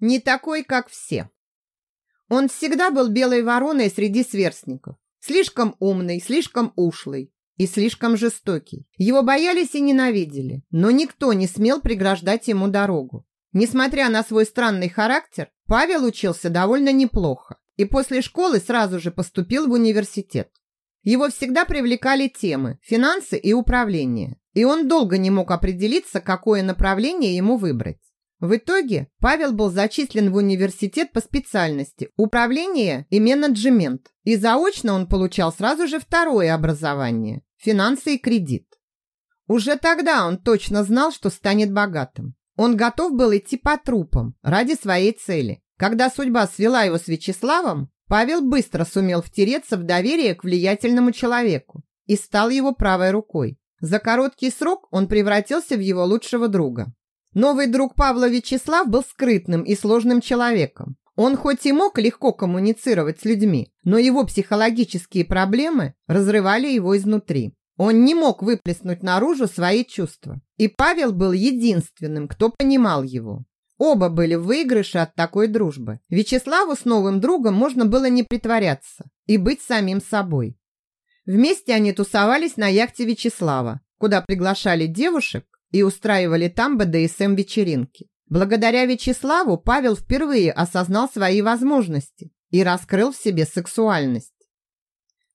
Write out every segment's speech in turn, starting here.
Не такой, как все. Он всегда был белой вороной среди сверстников. Слишком умный, слишком ушлый и слишком жестокий. Его боялись и ненавидели, но никто не смел преграждать ему дорогу. Несмотря на свой странный характер, Павел учился довольно неплохо и после школы сразу же поступил в университет. Его всегда привлекали темы финансы и управление, и он долго не мог определиться, какое направление ему выбрать. В итоге Павел был зачислен в университет по специальности управление и менеджмент, и заочно он получал сразу же второе образование – финансы и кредит. Уже тогда он точно знал, что станет богатым. Он готов был идти по трупам ради своей цели. Когда судьба свела его с Вячеславом, Павел быстро сумел втереться в доверие к влиятельному человеку и стал его правой рукой. За короткий срок он превратился в его лучшего друга. Новый друг Павла Вячеслав был скрытным и сложным человеком. Он хоть и мог легко коммуницировать с людьми, но его психологические проблемы разрывали его изнутри. Он не мог выплеснуть наружу свои чувства. И Павел был единственным, кто понимал его. Оба были в выигрыше от такой дружбы. Вячеславу с новым другом можно было не притворяться и быть самим собой. Вместе они тусовались на яхте Вячеслава, куда приглашали девушек, и устраивали там БДСМ-вечеринки. Благодаря Вячеславу Павел впервые осознал свои возможности и раскрыл в себе сексуальность.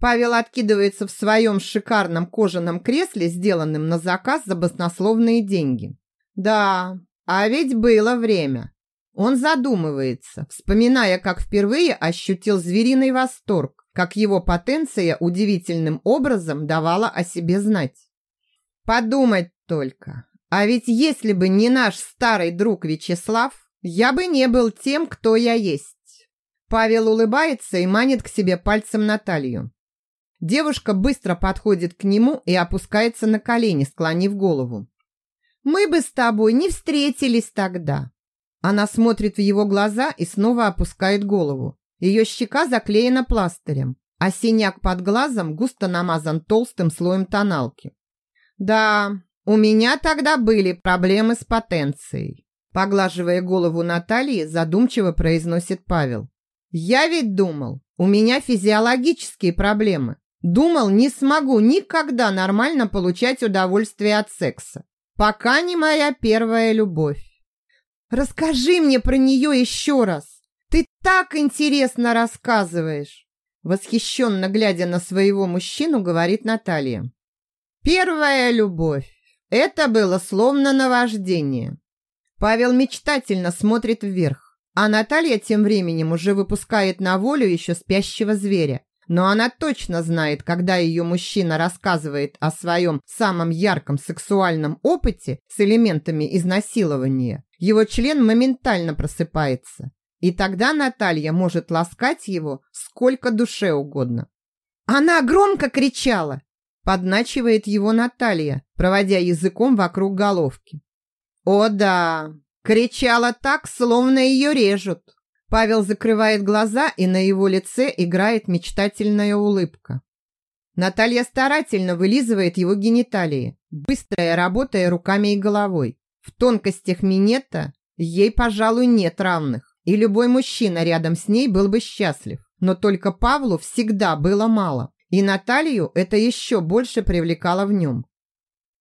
Павел откидывается в своем шикарном кожаном кресле, сделанном на заказ за баснословные деньги. Да, а ведь было время. Он задумывается, вспоминая, как впервые ощутил звериный восторг, как его потенция удивительным образом давала о себе знать. Подумать только. А ведь если бы не наш старый друг Вячеслав, я бы не был тем, кто я есть. Павел улыбается и манит к себе пальцем Наталью. Девушка быстро подходит к нему и опускается на колени, склонив голову. «Мы бы с тобой не встретились тогда». Она смотрит в его глаза и снова опускает голову. Ее щека заклеена пластырем, а синяк под глазом густо намазан толстым слоем тоналки. «Да, у меня тогда были проблемы с потенцией. Поглаживая голову Натальи, задумчиво произносит Павел. Я ведь думал, у меня физиологические проблемы. Думал, не смогу никогда нормально получать удовольствие от секса. Пока не моя первая любовь. Расскажи мне про нее еще раз. Ты так интересно рассказываешь. Восхищенно глядя на своего мужчину, говорит Наталья. Первая любовь. Это было словно наваждение. Павел мечтательно смотрит вверх, а Наталья тем временем уже выпускает на волю еще спящего зверя. Но она точно знает, когда ее мужчина рассказывает о своем самом ярком сексуальном опыте с элементами изнасилования. Его член моментально просыпается. И тогда Наталья может ласкать его сколько душе угодно. Она громко кричала, Подначивает его Наталья, проводя языком вокруг головки. «О да!» Кричала так, словно ее режут. Павел закрывает глаза, и на его лице играет мечтательная улыбка. Наталья старательно вылизывает его гениталии, быстрая работая руками и головой. В тонкостях минета ей, пожалуй, нет равных, и любой мужчина рядом с ней был бы счастлив. Но только Павлу всегда было мало. И Наталью это еще больше привлекало в нем.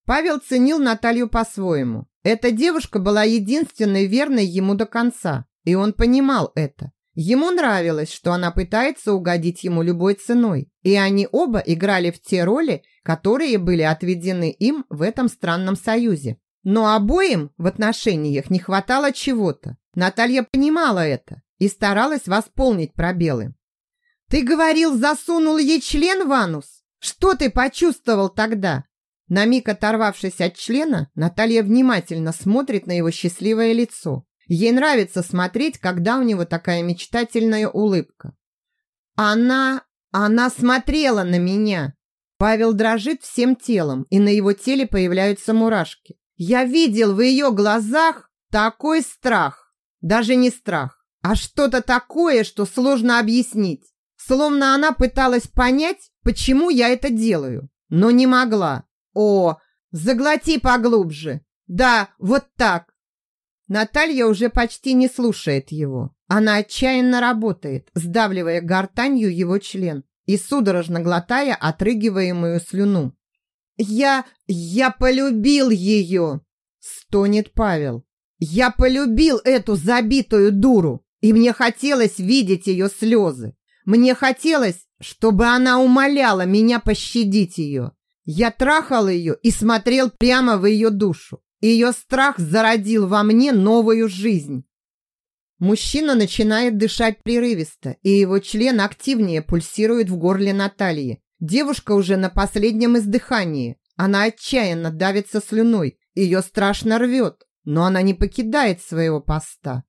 Павел ценил Наталью по-своему. Эта девушка была единственной верной ему до конца, и он понимал это. Ему нравилось, что она пытается угодить ему любой ценой, и они оба играли в те роли, которые были отведены им в этом странном союзе. Но обоим в отношениях не хватало чего-то. Наталья понимала это и старалась восполнить пробелы. «Ты говорил, засунул ей член в анус? Что ты почувствовал тогда?» На миг оторвавшись от члена, Наталья внимательно смотрит на его счастливое лицо. Ей нравится смотреть, когда у него такая мечтательная улыбка. «Она... она смотрела на меня!» Павел дрожит всем телом, и на его теле появляются мурашки. «Я видел в ее глазах такой страх!» Даже не страх, а что-то такое, что сложно объяснить. Словно она пыталась понять, почему я это делаю, но не могла. О, заглоти поглубже. Да, вот так. Наталья уже почти не слушает его. Она отчаянно работает, сдавливая гортанью его член и судорожно глотая отрыгиваемую слюну. «Я... я полюбил ее!» – стонет Павел. «Я полюбил эту забитую дуру, и мне хотелось видеть ее слезы. Мне хотелось, чтобы она умоляла меня пощадить ее. Я трахал ее и смотрел прямо в ее душу. Ее страх зародил во мне новую жизнь. Мужчина начинает дышать прерывисто, и его член активнее пульсирует в горле Натальи. Девушка уже на последнем издыхании. Она отчаянно давится слюной, ее страшно рвет, но она не покидает своего поста.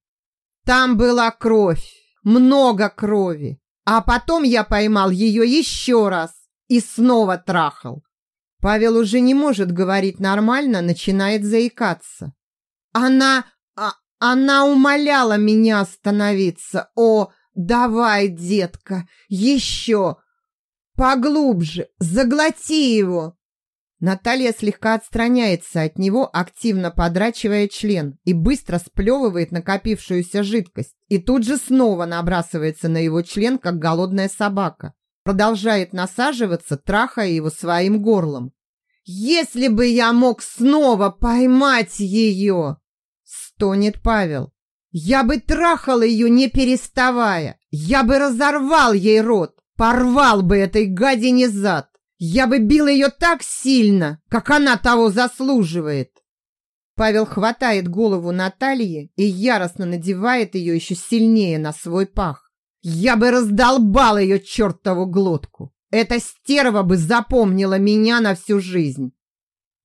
Там была кровь, много крови. А потом я поймал ее еще раз и снова трахал. Павел уже не может говорить нормально, начинает заикаться. Она... А, она умоляла меня остановиться. О, давай, детка, еще. Поглубже, заглоти его. Наталья слегка отстраняется от него, активно подрачивая член, и быстро сплевывает накопившуюся жидкость, и тут же снова набрасывается на его член, как голодная собака продолжает насаживаться, трахая его своим горлом. «Если бы я мог снова поймать ее!» Стонет Павел. «Я бы трахал ее, не переставая! Я бы разорвал ей рот, порвал бы этой гадине зад! Я бы бил ее так сильно, как она того заслуживает!» Павел хватает голову Натальи и яростно надевает ее еще сильнее на свой пах. Я бы раздолбал ее чертову глотку. Эта стерва бы запомнила меня на всю жизнь.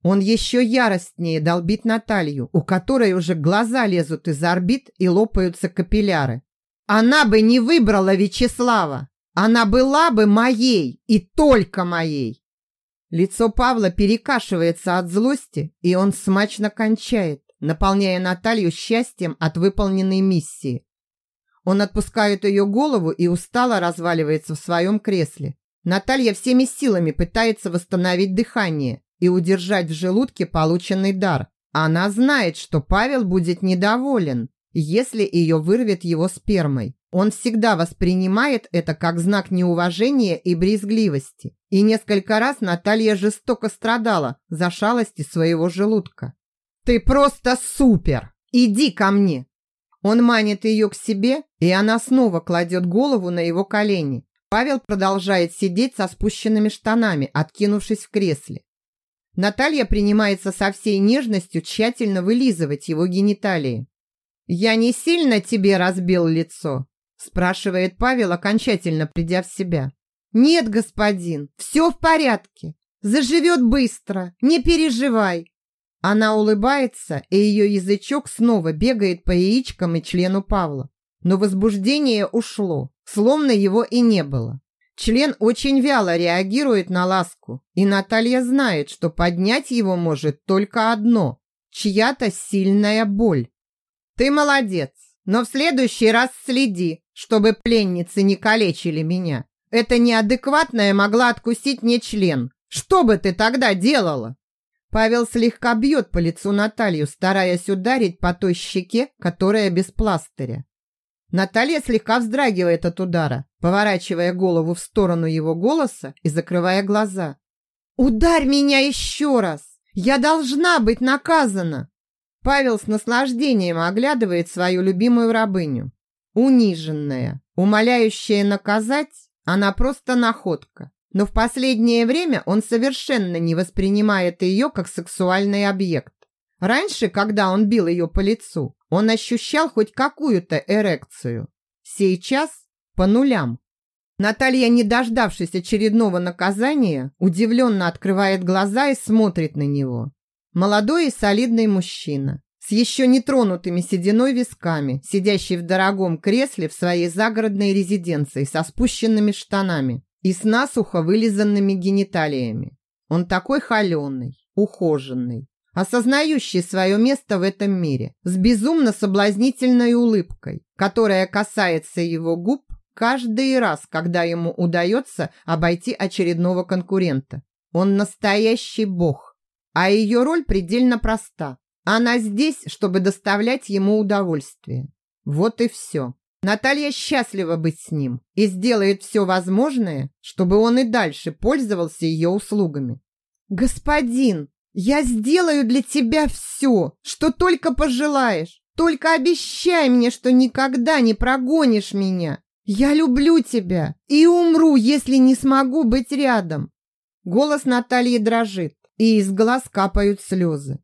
Он еще яростнее долбит Наталью, у которой уже глаза лезут из орбит и лопаются капилляры. Она бы не выбрала Вячеслава. Она была бы моей и только моей. Лицо Павла перекашивается от злости, и он смачно кончает, наполняя Наталью счастьем от выполненной миссии. Он отпускает ее голову и устало разваливается в своем кресле. Наталья всеми силами пытается восстановить дыхание и удержать в желудке полученный дар. Она знает, что Павел будет недоволен, если ее вырвет его спермой. Он всегда воспринимает это как знак неуважения и брезгливости. И несколько раз Наталья жестоко страдала за шалости своего желудка. «Ты просто супер! Иди ко мне! Он манит ее к себе, и она снова кладет голову на его колени. Павел продолжает сидеть со спущенными штанами, откинувшись в кресле. Наталья принимается со всей нежностью тщательно вылизывать его гениталии. «Я не сильно тебе разбил лицо?» Спрашивает Павел, окончательно придя в себя. «Нет, господин, все в порядке. Заживет быстро, не переживай. Она улыбается, и ее язычок снова бегает по яичкам и члену Павла. Но возбуждение ушло, словно его и не было. Член очень вяло реагирует на ласку, и Наталья знает, что поднять его может только одно – чья-то сильная боль. «Ты молодец, но в следующий раз следи, чтобы пленницы не калечили меня. Эта неадекватная могла откусить мне член. Что бы ты тогда делала?» Павел слегка бьет по лицу Наталью, стараясь ударить по той щеке, которая без пластыря. Наталья слегка вздрагивает от удара, поворачивая голову в сторону его голоса и закрывая глаза. «Ударь меня еще раз! Я должна быть наказана!» Павел с наслаждением оглядывает свою любимую рабыню. Униженная, умоляющая наказать, она просто находка но в последнее время он совершенно не воспринимает ее как сексуальный объект. Раньше, когда он бил ее по лицу, он ощущал хоть какую-то эрекцию. Сейчас по нулям. Наталья, не дождавшись очередного наказания, удивленно открывает глаза и смотрит на него. Молодой и солидный мужчина, с еще не тронутыми сединой висками, сидящий в дорогом кресле в своей загородной резиденции со спущенными штанами и с насухо вылизанными гениталиями. Он такой холеный, ухоженный, осознающий свое место в этом мире, с безумно соблазнительной улыбкой, которая касается его губ каждый раз, когда ему удается обойти очередного конкурента. Он настоящий бог, а ее роль предельно проста. Она здесь, чтобы доставлять ему удовольствие. Вот и все. Наталья счастлива быть с ним и сделает все возможное, чтобы он и дальше пользовался ее услугами. «Господин, я сделаю для тебя все, что только пожелаешь. Только обещай мне, что никогда не прогонишь меня. Я люблю тебя и умру, если не смогу быть рядом». Голос Натальи дрожит, и из глаз капают слезы.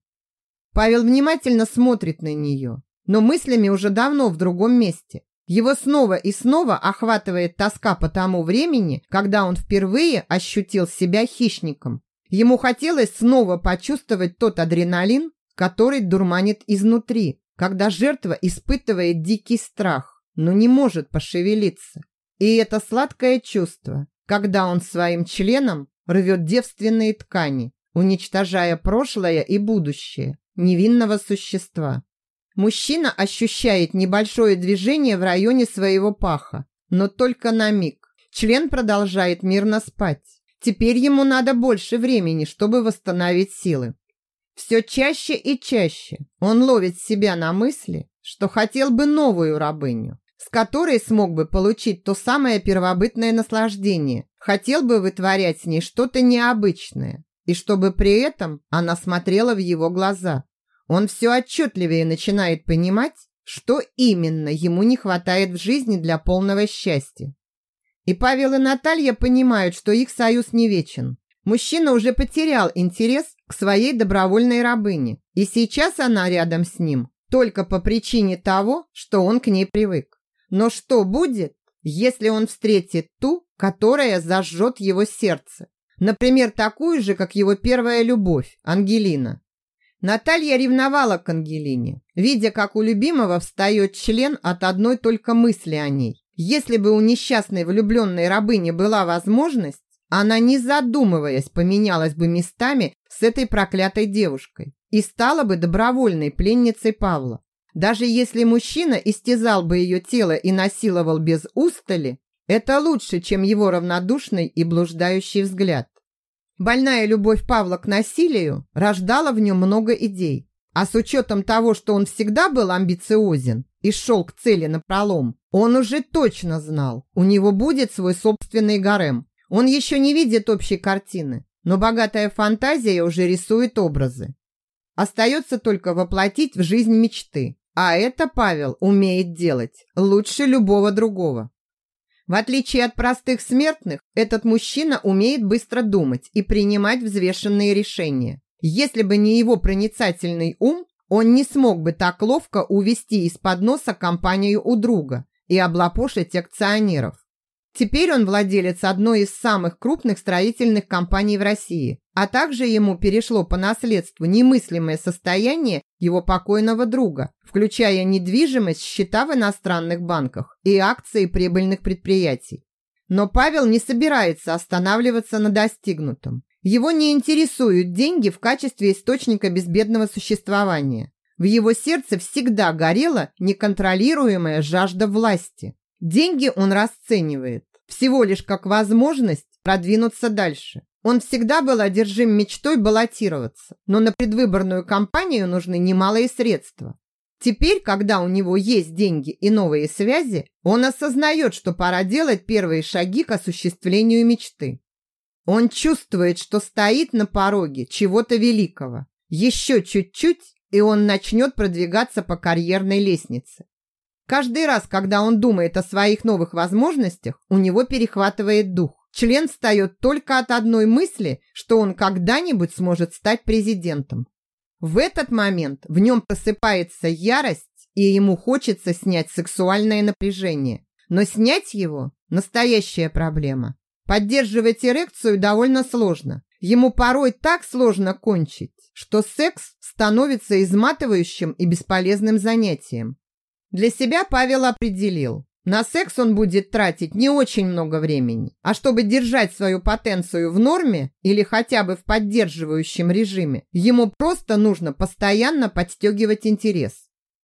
Павел внимательно смотрит на нее, но мыслями уже давно в другом месте. Его снова и снова охватывает тоска по тому времени, когда он впервые ощутил себя хищником. Ему хотелось снова почувствовать тот адреналин, который дурманит изнутри, когда жертва испытывает дикий страх, но не может пошевелиться. И это сладкое чувство, когда он своим членом рвет девственные ткани, уничтожая прошлое и будущее невинного существа. Мужчина ощущает небольшое движение в районе своего паха, но только на миг. Член продолжает мирно спать. Теперь ему надо больше времени, чтобы восстановить силы. Все чаще и чаще он ловит себя на мысли, что хотел бы новую рабыню, с которой смог бы получить то самое первобытное наслаждение, хотел бы вытворять с ней что-то необычное, и чтобы при этом она смотрела в его глаза. Он все отчетливее начинает понимать, что именно ему не хватает в жизни для полного счастья. И Павел и Наталья понимают, что их союз не вечен. Мужчина уже потерял интерес к своей добровольной рабыне, и сейчас она рядом с ним только по причине того, что он к ней привык. Но что будет, если он встретит ту, которая зажжет его сердце? Например, такую же, как его первая любовь, Ангелина. Наталья ревновала к Ангелине, видя, как у любимого встает член от одной только мысли о ней. Если бы у несчастной влюбленной рабыни была возможность, она, не задумываясь, поменялась бы местами с этой проклятой девушкой и стала бы добровольной пленницей Павла. Даже если мужчина истязал бы ее тело и насиловал без устали, это лучше, чем его равнодушный и блуждающий взгляд. Больная любовь Павла к насилию рождала в нем много идей. А с учетом того, что он всегда был амбициозен и шел к цели напролом, он уже точно знал, у него будет свой собственный гарем. Он еще не видит общей картины, но богатая фантазия уже рисует образы. Остается только воплотить в жизнь мечты, а это Павел умеет делать лучше любого другого. В отличие от простых смертных, этот мужчина умеет быстро думать и принимать взвешенные решения. Если бы не его проницательный ум, он не смог бы так ловко увести из-под носа компанию у друга и облапошить акционеров. Теперь он владелец одной из самых крупных строительных компаний в России, а также ему перешло по наследству немыслимое состояние его покойного друга, включая недвижимость, счета в иностранных банках и акции прибыльных предприятий. Но Павел не собирается останавливаться на достигнутом. Его не интересуют деньги в качестве источника безбедного существования. В его сердце всегда горела неконтролируемая жажда власти. Деньги он расценивает всего лишь как возможность продвинуться дальше. Он всегда был одержим мечтой баллотироваться, но на предвыборную кампанию нужны немалые средства. Теперь, когда у него есть деньги и новые связи, он осознает, что пора делать первые шаги к осуществлению мечты. Он чувствует, что стоит на пороге чего-то великого. Еще чуть-чуть, и он начнет продвигаться по карьерной лестнице. Каждый раз, когда он думает о своих новых возможностях, у него перехватывает дух. Член встает только от одной мысли, что он когда-нибудь сможет стать президентом. В этот момент в нем просыпается ярость, и ему хочется снять сексуальное напряжение. Но снять его – настоящая проблема. Поддерживать эрекцию довольно сложно. Ему порой так сложно кончить, что секс становится изматывающим и бесполезным занятием. Для себя Павел определил. На секс он будет тратить не очень много времени, а чтобы держать свою потенцию в норме или хотя бы в поддерживающем режиме, ему просто нужно постоянно подстегивать интерес.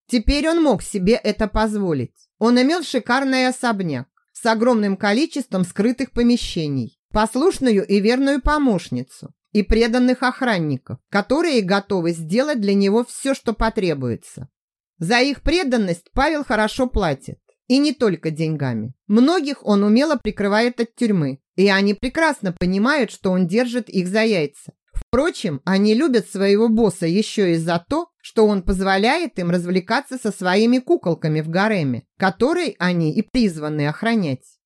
Теперь он мог себе это позволить. Он имел шикарный особняк с огромным количеством скрытых помещений, послушную и верную помощницу и преданных охранников, которые готовы сделать для него все, что потребуется. За их преданность Павел хорошо платит. И не только деньгами. Многих он умело прикрывает от тюрьмы, и они прекрасно понимают, что он держит их за яйца. Впрочем, они любят своего босса еще и за то, что он позволяет им развлекаться со своими куколками в гареме, который они и призваны охранять.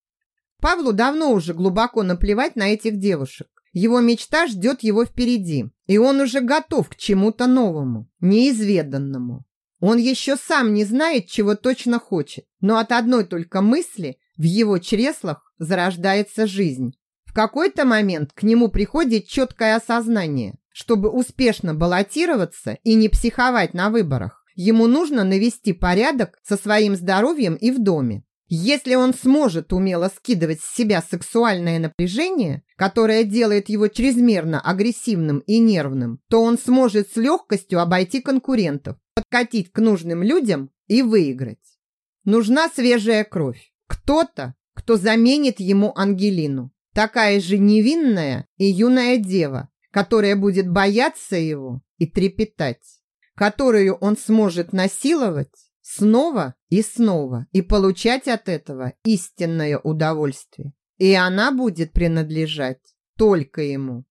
Павлу давно уже глубоко наплевать на этих девушек. Его мечта ждет его впереди, и он уже готов к чему-то новому, неизведанному. Он еще сам не знает, чего точно хочет, но от одной только мысли в его чреслах зарождается жизнь. В какой-то момент к нему приходит четкое осознание. Чтобы успешно баллотироваться и не психовать на выборах, ему нужно навести порядок со своим здоровьем и в доме. Если он сможет умело скидывать с себя сексуальное напряжение, которое делает его чрезмерно агрессивным и нервным, то он сможет с легкостью обойти конкурентов, подкатить к нужным людям и выиграть. Нужна свежая кровь. Кто-то, кто заменит ему Ангелину. Такая же невинная и юная дева, которая будет бояться его и трепетать, которую он сможет насиловать снова и снова и получать от этого истинное удовольствие. И она будет принадлежать только ему.